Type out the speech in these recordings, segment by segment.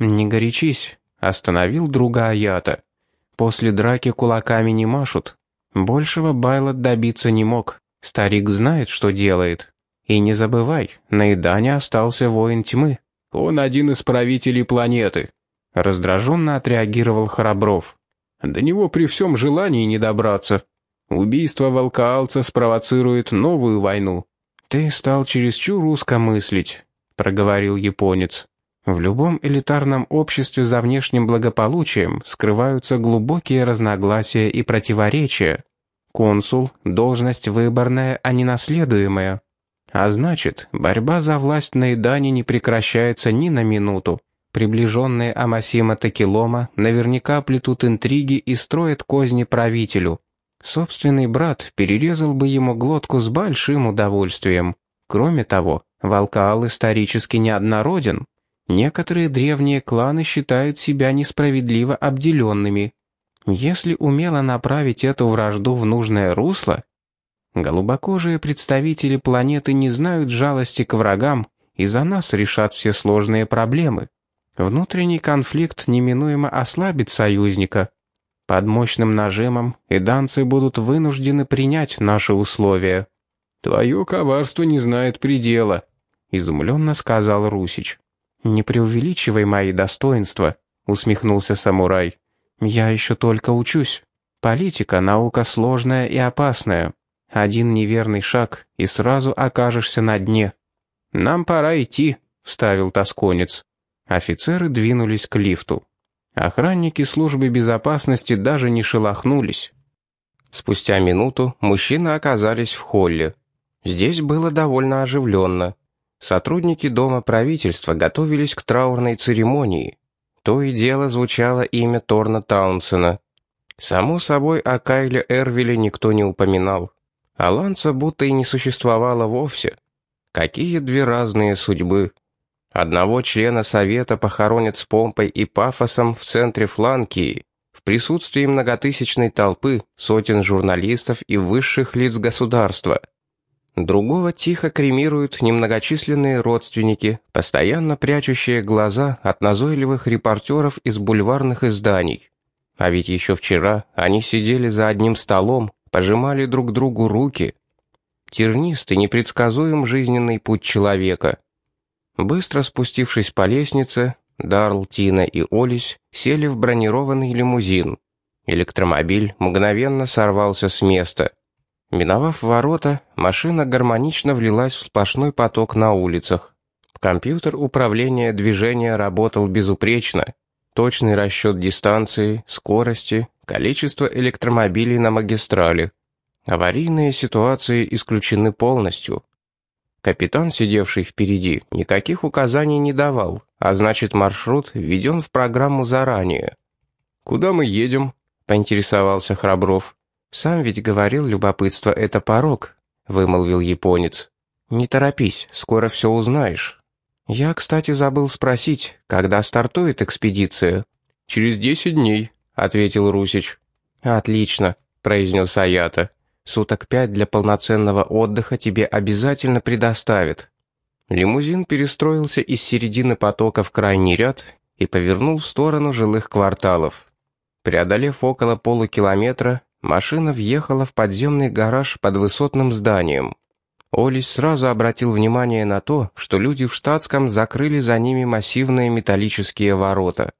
«Не горячись», — остановил друга Аята. «После драки кулаками не машут. Большего Байлот добиться не мог. Старик знает, что делает. И не забывай, на Идане остался воин тьмы. Он один из правителей планеты». Раздраженно отреагировал Храбров. «До него при всем желании не добраться. Убийство волкаалца спровоцирует новую войну». «Ты стал чересчур узко мыслить», — проговорил японец. В любом элитарном обществе за внешним благополучием скрываются глубокие разногласия и противоречия. Консул – должность выборная, а не наследуемая. А значит, борьба за власть на Идане не прекращается ни на минуту. Приближенные Амасима Такилома наверняка плетут интриги и строят козни правителю. Собственный брат перерезал бы ему глотку с большим удовольствием. Кроме того, Волкаал исторически неоднороден. Некоторые древние кланы считают себя несправедливо обделенными. Если умело направить эту вражду в нужное русло, голубокожие представители планеты не знают жалости к врагам и за нас решат все сложные проблемы. Внутренний конфликт неминуемо ослабит союзника. Под мощным нажимом эданцы будут вынуждены принять наши условия. «Твое коварство не знает предела», — изумленно сказал Русич. «Не преувеличивай мои достоинства», — усмехнулся самурай. «Я еще только учусь. Политика — наука сложная и опасная. Один неверный шаг, и сразу окажешься на дне». «Нам пора идти», — вставил тосконец. Офицеры двинулись к лифту. Охранники службы безопасности даже не шелохнулись. Спустя минуту мужчины оказались в холле. Здесь было довольно оживленно. Сотрудники Дома правительства готовились к траурной церемонии. То и дело звучало имя Торна Таунсена. Само собой, о Кайле Эрвиле никто не упоминал. А Ланца будто и не существовало вовсе. Какие две разные судьбы. Одного члена Совета похоронят с помпой и пафосом в центре Фланкии, в присутствии многотысячной толпы, сотен журналистов и высших лиц государства. Другого тихо кремируют немногочисленные родственники, постоянно прячущие глаза от назойливых репортеров из бульварных изданий. А ведь еще вчера они сидели за одним столом, пожимали друг другу руки. Тернистый, непредсказуем жизненный путь человека. Быстро спустившись по лестнице, Дарл, Тина и Олесь сели в бронированный лимузин. Электромобиль мгновенно сорвался с места — Миновав ворота, машина гармонично влилась в сплошной поток на улицах. Компьютер управления движения работал безупречно. Точный расчет дистанции, скорости, количество электромобилей на магистрали. Аварийные ситуации исключены полностью. Капитан, сидевший впереди, никаких указаний не давал, а значит маршрут введен в программу заранее. «Куда мы едем?» — поинтересовался Храбров. «Сам ведь говорил, любопытство — это порог», — вымолвил японец. «Не торопись, скоро все узнаешь». «Я, кстати, забыл спросить, когда стартует экспедиция?» «Через десять дней», — ответил Русич. «Отлично», — произнес Аята. «Суток пять для полноценного отдыха тебе обязательно предоставят». Лимузин перестроился из середины потока в крайний ряд и повернул в сторону жилых кварталов. Преодолев около полукилометра, Машина въехала в подземный гараж под высотным зданием. Олис сразу обратил внимание на то, что люди в штатском закрыли за ними массивные металлические ворота.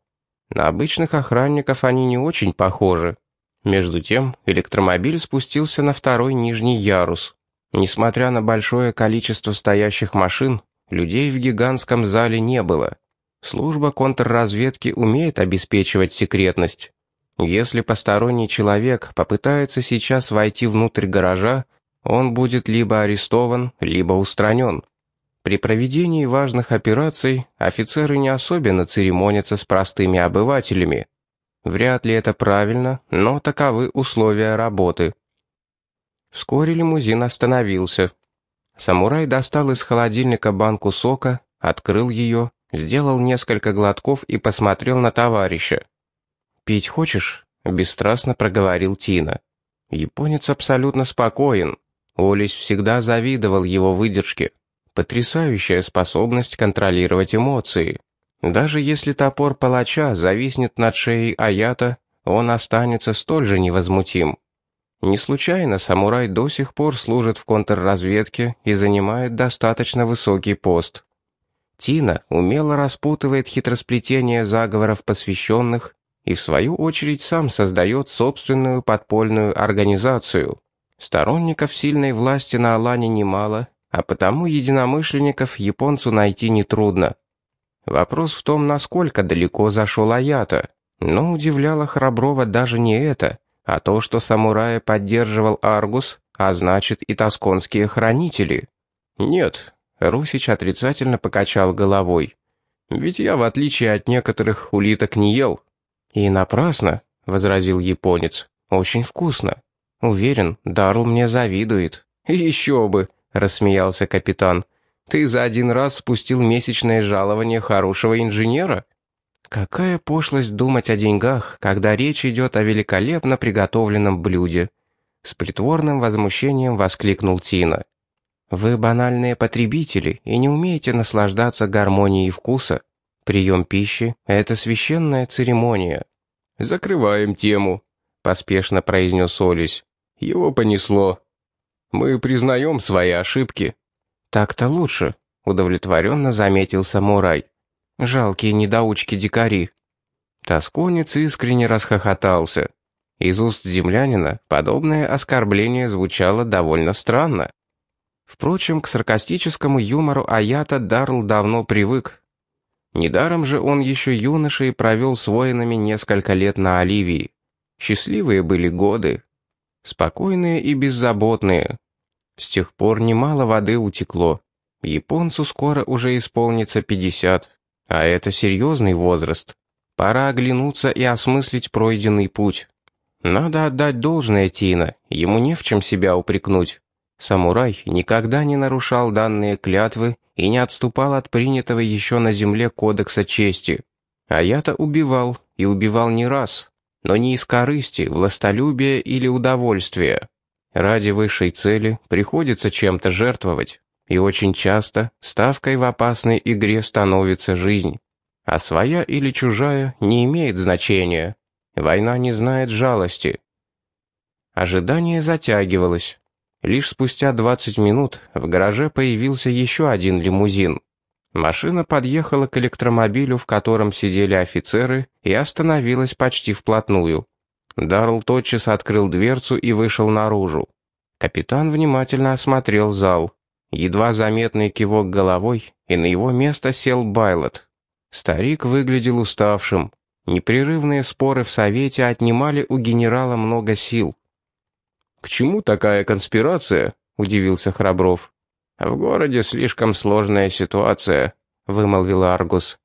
На обычных охранников они не очень похожи. Между тем, электромобиль спустился на второй нижний ярус. Несмотря на большое количество стоящих машин, людей в гигантском зале не было. Служба контрразведки умеет обеспечивать секретность. Если посторонний человек попытается сейчас войти внутрь гаража, он будет либо арестован, либо устранен. При проведении важных операций офицеры не особенно церемонятся с простыми обывателями. Вряд ли это правильно, но таковы условия работы. Вскоре лимузин остановился. Самурай достал из холодильника банку сока, открыл ее, сделал несколько глотков и посмотрел на товарища. «Пить хочешь?» — бесстрастно проговорил Тина. Японец абсолютно спокоен. Олесь всегда завидовал его выдержке. Потрясающая способность контролировать эмоции. Даже если топор палача зависнет над шеей Аята, он останется столь же невозмутим. Не случайно самурай до сих пор служит в контрразведке и занимает достаточно высокий пост. Тина умело распутывает хитросплетение заговоров посвященных и в свою очередь сам создает собственную подпольную организацию. Сторонников сильной власти на Алане немало, а потому единомышленников японцу найти нетрудно. Вопрос в том, насколько далеко зашел Аята, но удивляло Храброва даже не это, а то, что самурая поддерживал Аргус, а значит и тосконские хранители. Нет, Русич отрицательно покачал головой. «Ведь я, в отличие от некоторых, улиток не ел». «И напрасно», — возразил японец. «Очень вкусно. Уверен, Дарл мне завидует». «Еще бы», — рассмеялся капитан. «Ты за один раз спустил месячное жалование хорошего инженера?» Какая пошлость думать о деньгах, когда речь идет о великолепно приготовленном блюде. С притворным возмущением воскликнул Тина. Вы банальные потребители и не умеете наслаждаться гармонией вкуса. Прием пищи — это священная церемония. «Закрываем тему», — поспешно произнес Олесь. «Его понесло. Мы признаем свои ошибки». «Так-то лучше», — удовлетворенно заметил самурай. «Жалкие недоучки-дикари». Тосконец искренне расхохотался. Из уст землянина подобное оскорбление звучало довольно странно. Впрочем, к саркастическому юмору Аята Дарл давно привык. Недаром же он еще юношей провел с воинами несколько лет на Оливии. Счастливые были годы. Спокойные и беззаботные. С тех пор немало воды утекло. Японцу скоро уже исполнится 50, а это серьезный возраст. Пора оглянуться и осмыслить пройденный путь. Надо отдать должное Тина, ему не в чем себя упрекнуть. Самурай никогда не нарушал данные клятвы и не отступал от принятого еще на земле кодекса чести. А я-то убивал, и убивал не раз, но не из корысти, властолюбия или удовольствия. Ради высшей цели приходится чем-то жертвовать, и очень часто ставкой в опасной игре становится жизнь. А своя или чужая не имеет значения. Война не знает жалости. Ожидание затягивалось. Лишь спустя 20 минут в гараже появился еще один лимузин. Машина подъехала к электромобилю, в котором сидели офицеры, и остановилась почти вплотную. Дарл тотчас открыл дверцу и вышел наружу. Капитан внимательно осмотрел зал. Едва заметный кивок головой, и на его место сел Байлот. Старик выглядел уставшим. Непрерывные споры в Совете отнимали у генерала много сил. «К чему такая конспирация?» — удивился Храбров. «В городе слишком сложная ситуация», — вымолвил Аргус.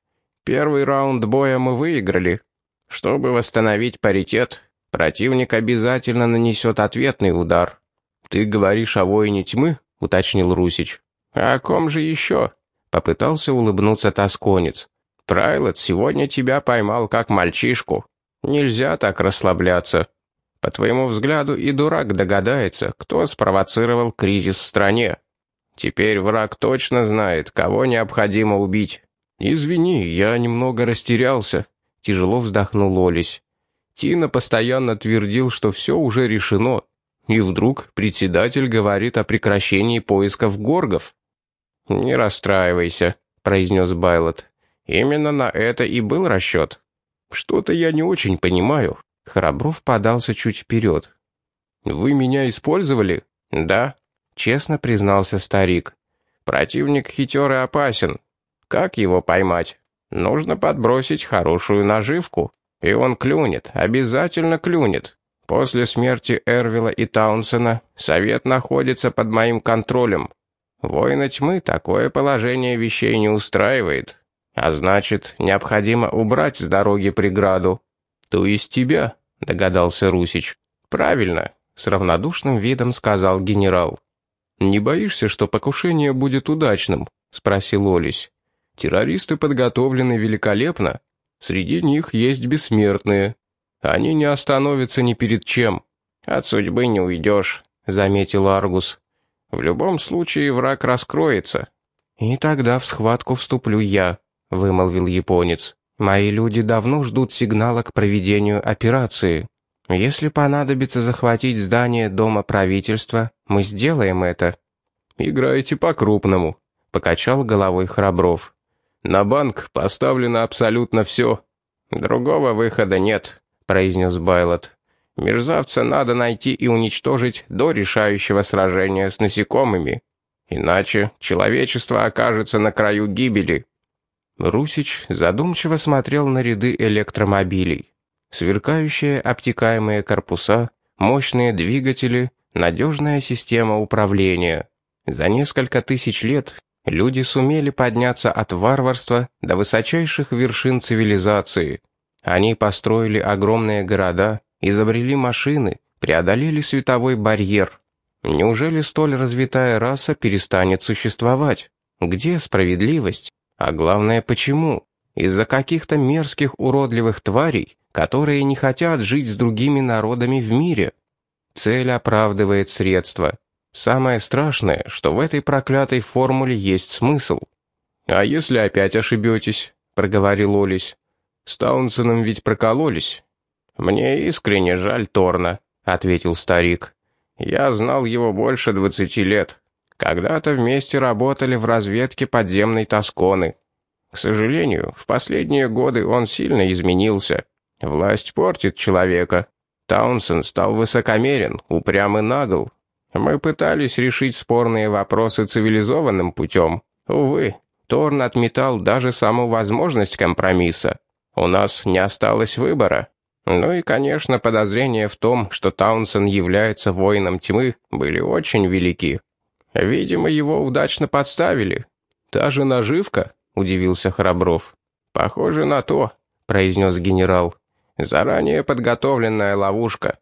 «Первый раунд боя мы выиграли. Чтобы восстановить паритет, противник обязательно нанесет ответный удар». «Ты говоришь о воине тьмы?» — уточнил Русич. «А «О ком же еще?» — попытался улыбнуться тосконец. «Прайлот сегодня тебя поймал как мальчишку. Нельзя так расслабляться». По твоему взгляду, и дурак догадается, кто спровоцировал кризис в стране. Теперь враг точно знает, кого необходимо убить. Извини, я немного растерялся. Тяжело вздохнул Олесь. Тина постоянно твердил, что все уже решено. И вдруг председатель говорит о прекращении поисков горгов. «Не расстраивайся», — произнес Байлот. «Именно на это и был расчет. Что-то я не очень понимаю. Храбров подался чуть вперед. «Вы меня использовали?» «Да», — честно признался старик. «Противник хитер и опасен. Как его поймать? Нужно подбросить хорошую наживку. И он клюнет, обязательно клюнет. После смерти Эрвила и Таунсена совет находится под моим контролем. Воина тьмы такое положение вещей не устраивает. А значит, необходимо убрать с дороги преграду. «То есть тебя?» — догадался Русич. «Правильно», — с равнодушным видом сказал генерал. «Не боишься, что покушение будет удачным?» — спросил Олесь. «Террористы подготовлены великолепно. Среди них есть бессмертные. Они не остановятся ни перед чем. От судьбы не уйдешь», — заметил Аргус. «В любом случае враг раскроется». «И тогда в схватку вступлю я», —— вымолвил японец. «Мои люди давно ждут сигнала к проведению операции. Если понадобится захватить здание Дома правительства, мы сделаем это». «Играете по-крупному», — покачал головой Храбров. «На банк поставлено абсолютно все». «Другого выхода нет», — произнес Байлот. «Мерзавца надо найти и уничтожить до решающего сражения с насекомыми. Иначе человечество окажется на краю гибели». Русич задумчиво смотрел на ряды электромобилей. Сверкающие обтекаемые корпуса, мощные двигатели, надежная система управления. За несколько тысяч лет люди сумели подняться от варварства до высочайших вершин цивилизации. Они построили огромные города, изобрели машины, преодолели световой барьер. Неужели столь развитая раса перестанет существовать? Где справедливость? А главное, почему? Из-за каких-то мерзких уродливых тварей, которые не хотят жить с другими народами в мире. Цель оправдывает средства. Самое страшное, что в этой проклятой формуле есть смысл. «А если опять ошибетесь?» — проговорил Олесь. «С Таунсеном ведь прокололись». «Мне искренне жаль Торна», — ответил старик. «Я знал его больше двадцати лет. Когда-то вместе работали в разведке подземной Тосконы. К сожалению, в последние годы он сильно изменился. Власть портит человека. Таунсен стал высокомерен, упрям и нагл. Мы пытались решить спорные вопросы цивилизованным путем. Увы, Торн отметал даже саму возможность компромисса. У нас не осталось выбора. Ну и, конечно, подозрения в том, что Таунсен является воином тьмы, были очень велики. Видимо, его удачно подставили. Та же наживка, удивился Храбров. Похоже на то, произнес генерал. Заранее подготовленная ловушка.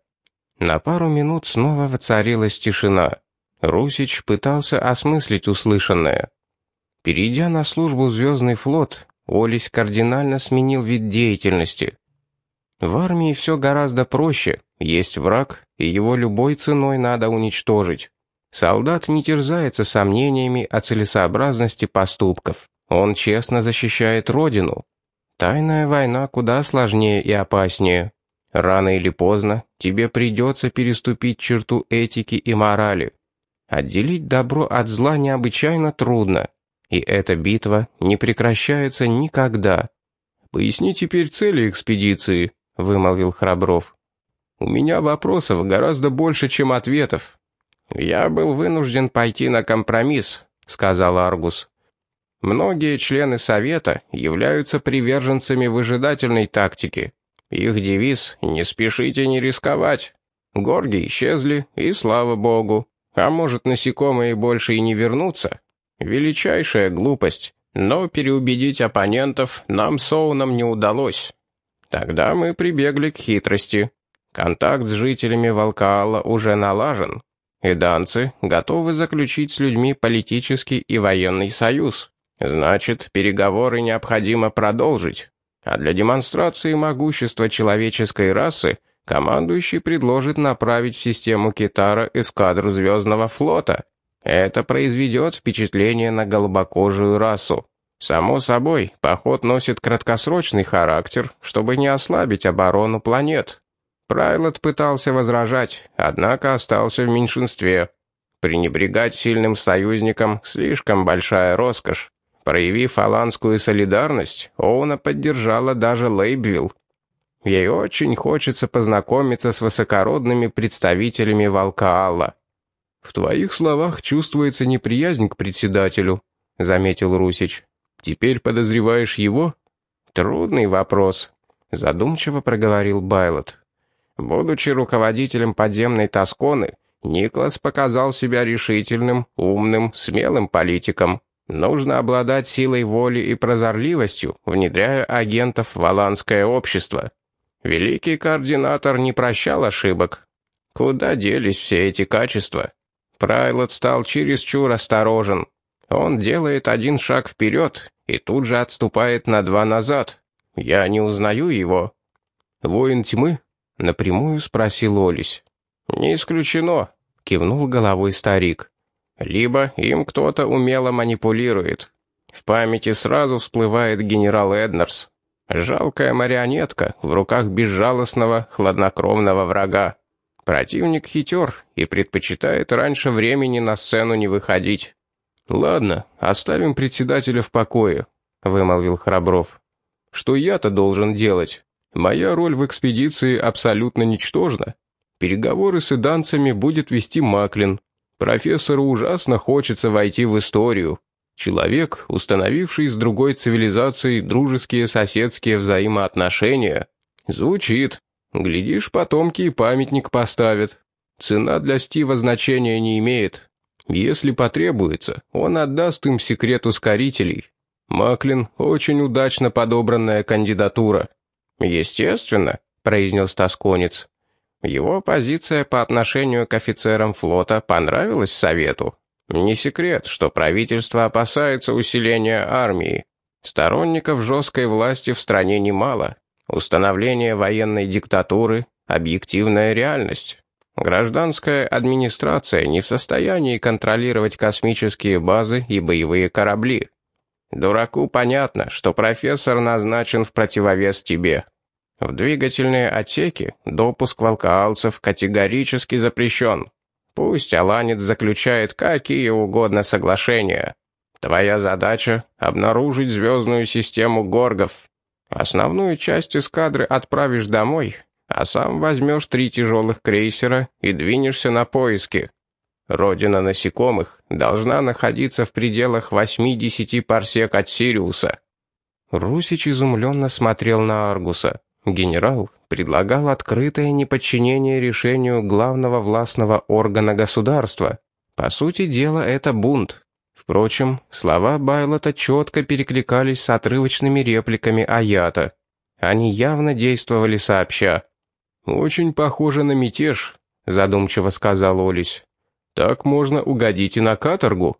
На пару минут снова воцарилась тишина. Русич пытался осмыслить услышанное. Перейдя на службу Звездный флот, Олесь кардинально сменил вид деятельности. В армии все гораздо проще, есть враг, и его любой ценой надо уничтожить. Солдат не терзается сомнениями о целесообразности поступков. Он честно защищает родину. Тайная война куда сложнее и опаснее. Рано или поздно тебе придется переступить черту этики и морали. Отделить добро от зла необычайно трудно. И эта битва не прекращается никогда. «Поясни теперь цели экспедиции», — вымолвил Храбров. «У меня вопросов гораздо больше, чем ответов. «Я был вынужден пойти на компромисс», — сказал Аргус. «Многие члены Совета являются приверженцами выжидательной тактики. Их девиз «Не спешите не рисковать». Горги исчезли, и слава богу. А может, насекомые больше и не вернутся? Величайшая глупость. Но переубедить оппонентов нам с Оуном не удалось. Тогда мы прибегли к хитрости. Контакт с жителями Волкаала уже налажен. И данцы готовы заключить с людьми политический и военный союз. Значит, переговоры необходимо продолжить. А для демонстрации могущества человеческой расы командующий предложит направить в систему Китара эскадру Звездного флота. Это произведет впечатление на голубокожую расу. Само собой, поход носит краткосрочный характер, чтобы не ослабить оборону планет. Прайлот пытался возражать, однако остался в меньшинстве. Пренебрегать сильным союзником — слишком большая роскошь. Проявив аланскую солидарность, Оуна поддержала даже Лейбвилл. Ей очень хочется познакомиться с высокородными представителями Волкаала. «В твоих словах чувствуется неприязнь к председателю», — заметил Русич. «Теперь подозреваешь его?» «Трудный вопрос», — задумчиво проговорил Байлот. Будучи руководителем подземной Тосконы, Никлас показал себя решительным, умным, смелым политиком. Нужно обладать силой воли и прозорливостью, внедряя агентов в аланское общество. Великий координатор не прощал ошибок. Куда делись все эти качества? Прайлот стал чересчур осторожен. Он делает один шаг вперед и тут же отступает на два назад. Я не узнаю его. Воин тьмы — напрямую спросил Олесь. «Не исключено», — кивнул головой старик. «Либо им кто-то умело манипулирует. В памяти сразу всплывает генерал Эднерс. Жалкая марионетка в руках безжалостного, хладнокровного врага. Противник хитер и предпочитает раньше времени на сцену не выходить. «Ладно, оставим председателя в покое», — вымолвил Храбров. «Что я-то должен делать? Моя роль в экспедиции абсолютно ничтожна. Переговоры с иданцами будет вести Маклин. Профессору ужасно хочется войти в историю. Человек, установивший с другой цивилизацией дружеские соседские взаимоотношения. Звучит. Глядишь, потомки и памятник поставят. Цена для Стива значения не имеет. Если потребуется, он отдаст им секрет ускорителей. Маклин — очень удачно подобранная кандидатура. «Естественно», — произнес тосконец. Его позиция по отношению к офицерам флота понравилась Совету. Не секрет, что правительство опасается усиления армии. Сторонников жесткой власти в стране немало. Установление военной диктатуры – объективная реальность. Гражданская администрация не в состоянии контролировать космические базы и боевые корабли. Дураку понятно, что профессор назначен в противовес тебе. В двигательные отсеки допуск волкоалцев категорически запрещен. Пусть Аланец заключает какие угодно соглашения. Твоя задача — обнаружить звездную систему горгов. Основную часть эскадры отправишь домой, а сам возьмешь три тяжелых крейсера и двинешься на поиски. Родина насекомых должна находиться в пределах 8-10 парсек от Сириуса». Русич изумленно смотрел на Аргуса. Генерал предлагал открытое неподчинение решению главного властного органа государства. По сути дела, это бунт. Впрочем, слова Байлота четко перекликались с отрывочными репликами Аята. Они явно действовали сообща. «Очень похоже на мятеж», — задумчиво сказал Олесь. «Так можно угодить и на каторгу.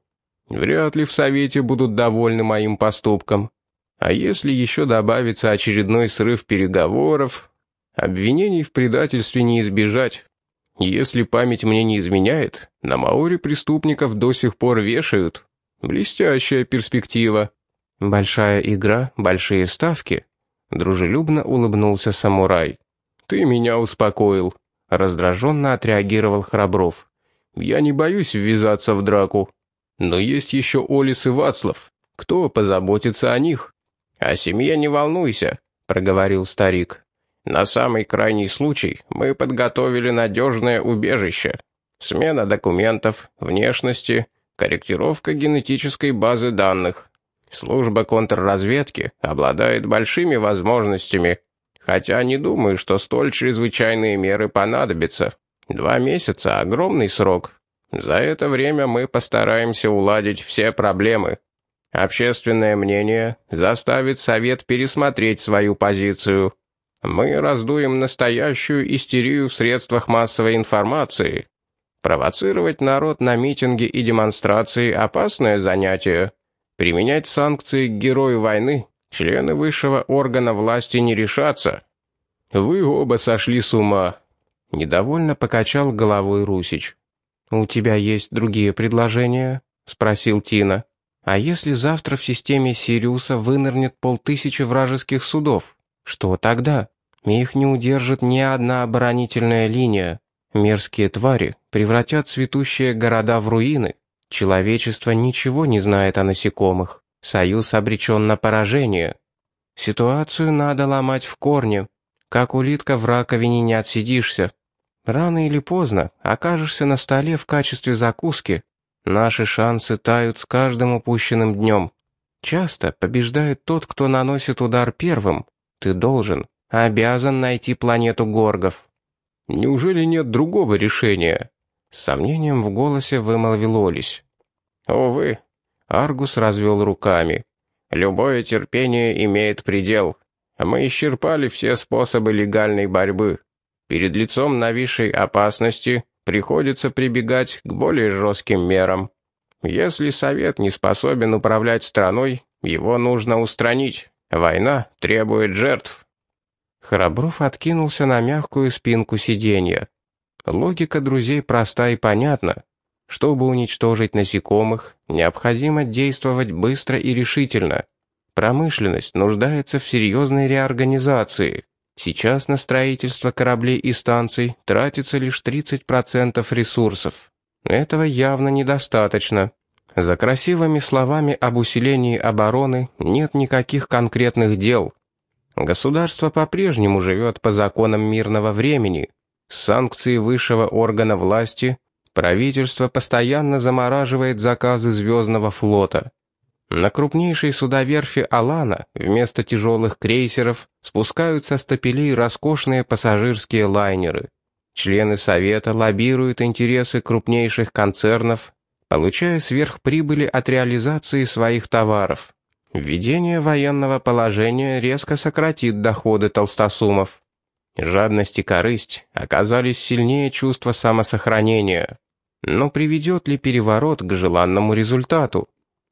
Вряд ли в Совете будут довольны моим поступком. А если еще добавится очередной срыв переговоров, обвинений в предательстве не избежать. Если память мне не изменяет, на Маоре преступников до сих пор вешают. Блестящая перспектива. Большая игра, большие ставки. Дружелюбно улыбнулся самурай. Ты меня успокоил. Раздраженно отреагировал Храбров. Я не боюсь ввязаться в драку. Но есть еще Олис и Вацлав. Кто позаботится о них? «О семье не волнуйся», — проговорил старик. «На самый крайний случай мы подготовили надежное убежище. Смена документов, внешности, корректировка генетической базы данных. Служба контрразведки обладает большими возможностями, хотя не думаю, что столь чрезвычайные меры понадобятся. Два месяца — огромный срок. За это время мы постараемся уладить все проблемы». Общественное мнение заставит Совет пересмотреть свою позицию. Мы раздуем настоящую истерию в средствах массовой информации. Провоцировать народ на митинги и демонстрации – опасное занятие. Применять санкции к герою войны члены высшего органа власти не решатся. Вы оба сошли с ума. Недовольно покачал головой Русич. «У тебя есть другие предложения?» — спросил Тина. А если завтра в системе Сириуса вынырнет полтысячи вражеских судов? Что тогда? Их не удержит ни одна оборонительная линия. Мерзкие твари превратят цветущие города в руины. Человечество ничего не знает о насекомых. Союз обречен на поражение. Ситуацию надо ломать в корне. Как улитка в раковине не отсидишься. Рано или поздно окажешься на столе в качестве закуски, Наши шансы тают с каждым упущенным днем. Часто побеждает тот, кто наносит удар первым. Ты должен, обязан найти планету Горгов. Неужели нет другого решения? С сомнением в голосе вымолвил Олесь. Увы, Аргус развел руками. Любое терпение имеет предел. Мы исчерпали все способы легальной борьбы. Перед лицом нависшей опасности приходится прибегать к более жестким мерам. Если Совет не способен управлять страной, его нужно устранить. Война требует жертв. Храбров откинулся на мягкую спинку сиденья. Логика друзей проста и понятна. Чтобы уничтожить насекомых, необходимо действовать быстро и решительно. Промышленность нуждается в серьезной реорганизации. Сейчас на строительство кораблей и станций тратится лишь 30% ресурсов. Этого явно недостаточно. За красивыми словами об усилении обороны нет никаких конкретных дел. Государство по-прежнему живет по законам мирного времени. С санкцией высшего органа власти правительство постоянно замораживает заказы Звездного флота. На крупнейшей судоверфи «Алана» вместо тяжелых крейсеров спускаются стапелей роскошные пассажирские лайнеры. Члены Совета лоббируют интересы крупнейших концернов, получая сверхприбыли от реализации своих товаров. Введение военного положения резко сократит доходы толстосумов. Жадность и корысть оказались сильнее чувства самосохранения. Но приведет ли переворот к желанному результату?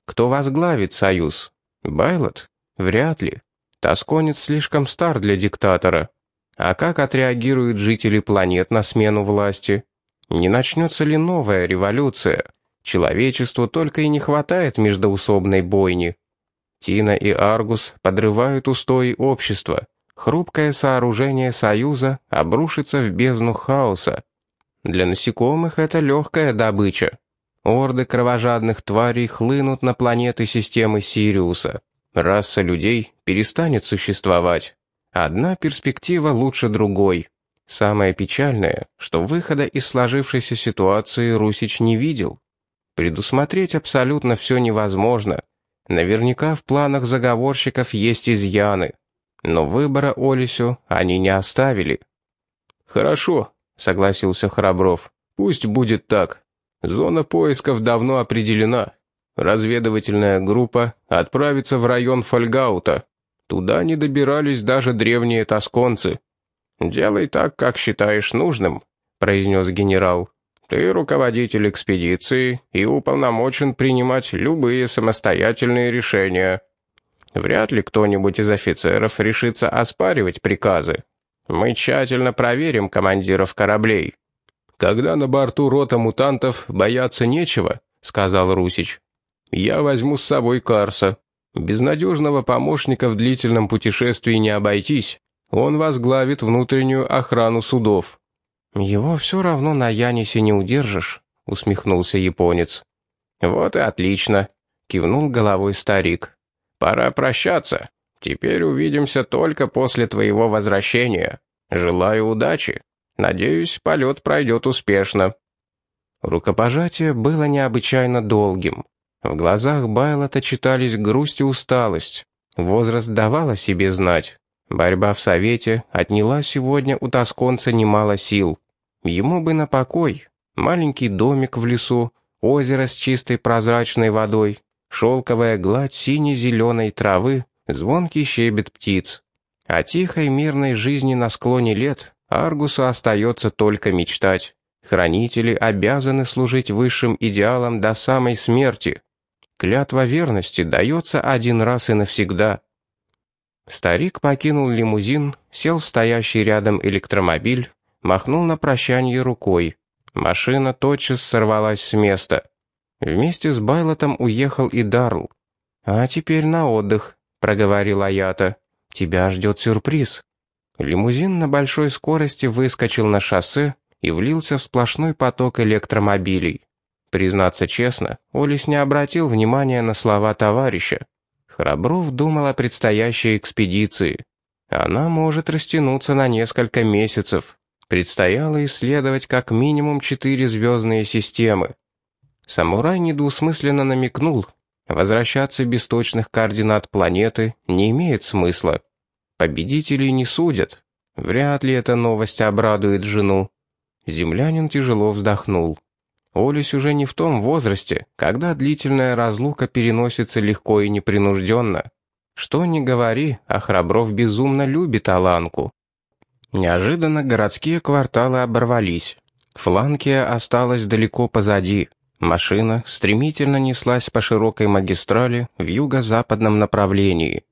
Кто возглавит союз? Байлот? Вряд ли. Тосконец слишком стар для диктатора. А как отреагируют жители планет на смену власти? Не начнется ли новая революция? Человечеству только и не хватает междоусобной бойни. Тина и Аргус подрывают устои общества. Хрупкое сооружение Союза обрушится в бездну хаоса. Для насекомых это легкая добыча. Орды кровожадных тварей хлынут на планеты системы Сириуса. Раса людей перестанет существовать. Одна перспектива лучше другой. Самое печальное, что выхода из сложившейся ситуации Русич не видел. Предусмотреть абсолютно все невозможно. Наверняка в планах заговорщиков есть изъяны. Но выбора Олесю они не оставили. «Хорошо», — согласился Храбров. «Пусть будет так. Зона поисков давно определена. Разведывательная группа отправится в район Фольгаута. Туда не добирались даже древние тосконцы. «Делай так, как считаешь нужным», — произнес генерал. «Ты руководитель экспедиции и уполномочен принимать любые самостоятельные решения. Вряд ли кто-нибудь из офицеров решится оспаривать приказы. Мы тщательно проверим командиров кораблей». «Когда на борту рота мутантов бояться нечего», — сказал Русич. «Я возьму с собой Карса. Без надежного помощника в длительном путешествии не обойтись. Он возглавит внутреннюю охрану судов». «Его все равно на Янисе не удержишь», — усмехнулся японец. «Вот и отлично», — кивнул головой старик. «Пора прощаться. Теперь увидимся только после твоего возвращения. Желаю удачи. Надеюсь, полет пройдет успешно». Рукопожатие было необычайно долгим. В глазах Байлота читались грусть и усталость. Возраст давал о себе знать. Борьба в Совете отняла сегодня у тосконца немало сил. Ему бы на покой. Маленький домик в лесу, озеро с чистой прозрачной водой, шелковая гладь сине-зеленой травы, звонкий щебет птиц. О тихой мирной жизни на склоне лет Аргусу остается только мечтать. Хранители обязаны служить высшим идеалам до самой смерти. Клятва верности дается один раз и навсегда. Старик покинул лимузин, сел в стоящий рядом электромобиль, махнул на прощание рукой. Машина тотчас сорвалась с места. Вместе с Байлотом уехал и Дарл. «А теперь на отдых», — проговорил Аята. «Тебя ждет сюрприз». Лимузин на большой скорости выскочил на шоссе и влился в сплошной поток электромобилей. Признаться честно, Олис не обратил внимания на слова товарища. Храбров думал о предстоящей экспедиции. Она может растянуться на несколько месяцев. Предстояло исследовать как минимум четыре звездные системы. Самурай недвусмысленно намекнул, возвращаться без точных координат планеты не имеет смысла. Победителей не судят. Вряд ли эта новость обрадует жену. Землянин тяжело вздохнул. Олесь уже не в том возрасте, когда длительная разлука переносится легко и непринужденно. Что ни говори, а Храбров безумно любит Аланку. Неожиданно городские кварталы оборвались. Фланкия осталась далеко позади. Машина стремительно неслась по широкой магистрали в юго-западном направлении.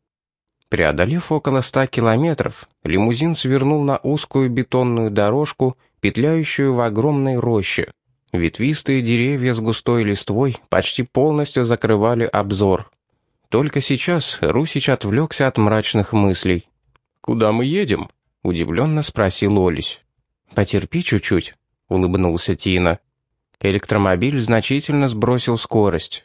Преодолев около ста километров, лимузин свернул на узкую бетонную дорожку, петляющую в огромной роще. Ветвистые деревья с густой листвой почти полностью закрывали обзор. Только сейчас Русич отвлекся от мрачных мыслей. «Куда мы едем?» — удивленно спросил Олесь. «Потерпи чуть-чуть», — улыбнулся Тина. Электромобиль значительно сбросил скорость.